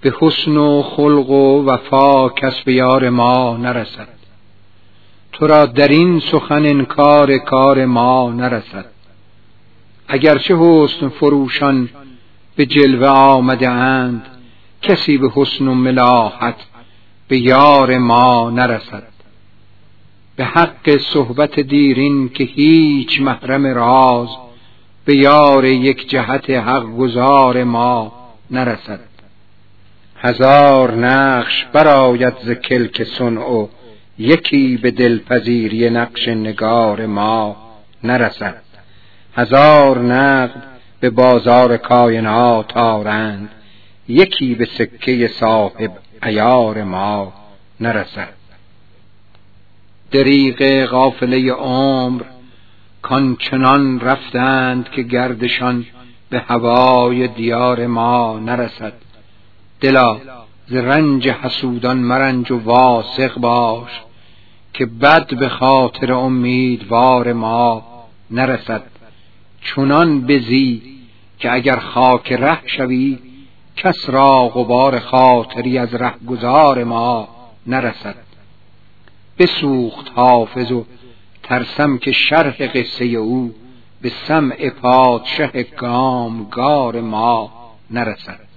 به حسن و خلق و وفا کس به یار ما نرسد. تو را در این سخن انکار کار ما نرسد. اگرچه حسن فروشان به جلوه آمده اند کسی به حسن و ملاحت به یار ما نرسد. به حق صحبت دیرین که هیچ محرم راز به یار یک جهت حق گذار ما نرسد. هزار نقش براید ز کلک صنع یکی به دلپذیری نقش نگار ما نرسد. هزار نقد به بازار کائنات آرند یکی به سکه صاحب ایار ما نرسد. دریغ غافله عمر کانچنان رفتند که گردشان به هوای دیار ما نرسد. دلا ز رنج حسودان مرنج و واسق باش که بد به خاطر امیدوار ما نرسد. چنان بزی که اگر خاک ره شوی کس را غبار خاطری از رهگذار ما نرسد. بسوخت حافظ و ترسم که شرح قصه او به سمع پادشه گامگار ما نرسد.